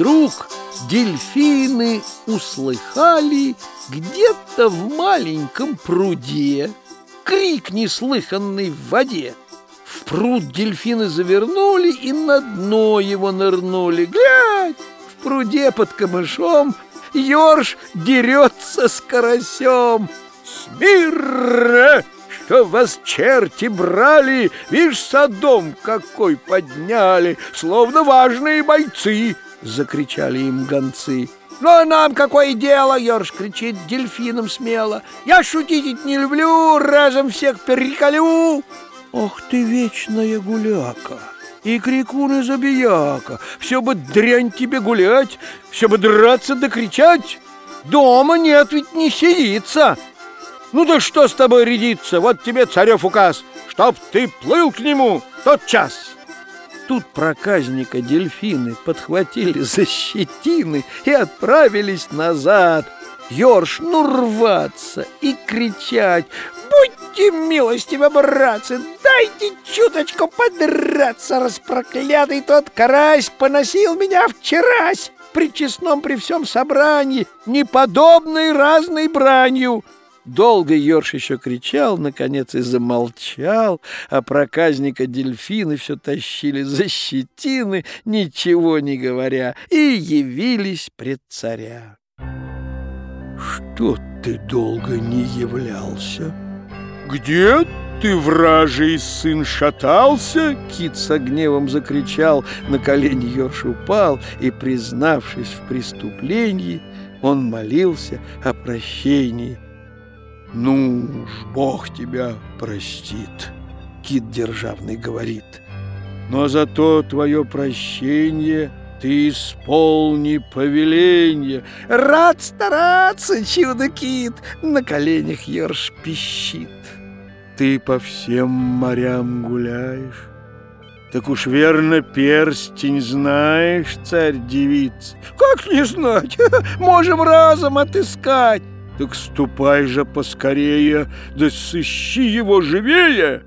вдруг дельфины услыхали где-то в маленьком пруде крик неслыханный в воде. В пруд дельфины завернули и на дно его нырнули. Глядь, в пруде под камышом Ёрш дерется с карасем. Смирно! что вас черти брали, Вишь, садом какой подняли, Словно важные бойцы, — закричали им гонцы. «Ну а нам какое дело?» — Ёрш кричит дельфином смело. «Я шутить не люблю, разом всех переколю!» «Ох ты вечная гуляка!» и крикун и забияка. Все бы дрянь тебе гулять, все бы драться да кричать. Дома нет, ведь не сидится. Ну да что с тобой рядиться? Вот тебе царев указ, чтоб ты плыл к нему тот час. Тут проказника дельфины подхватили за щетины и отправились назад. Ёрш, ну рваться и кричать «Будьте милостивы, братцы, дайте чуточку подраться, распроклятый тот карась поносил меня вчерась!» при честном при всем собрании, неподобной разной бранью. Долго Ёрш еще кричал, наконец и замолчал, а проказника дельфины все тащили за щетины, ничего не говоря, и явились пред царя. «Что ты долго не являлся? Где ты, вражий сын, шатался?» Кит с гневом закричал, на колени Ёрш упал, и, признавшись в преступлении, он молился о прощении – «Ну уж, Бог тебя простит», — кит державный говорит. «Но зато твое прощение ты исполни повеление». «Рад стараться, чудо-кит!» — на коленях ерш пищит. «Ты по всем морям гуляешь». Так уж верно перстень знаешь, царь-девица. Как не знать? Можем разом отыскать. Так ступай же поскорее, да сыщи его живее!»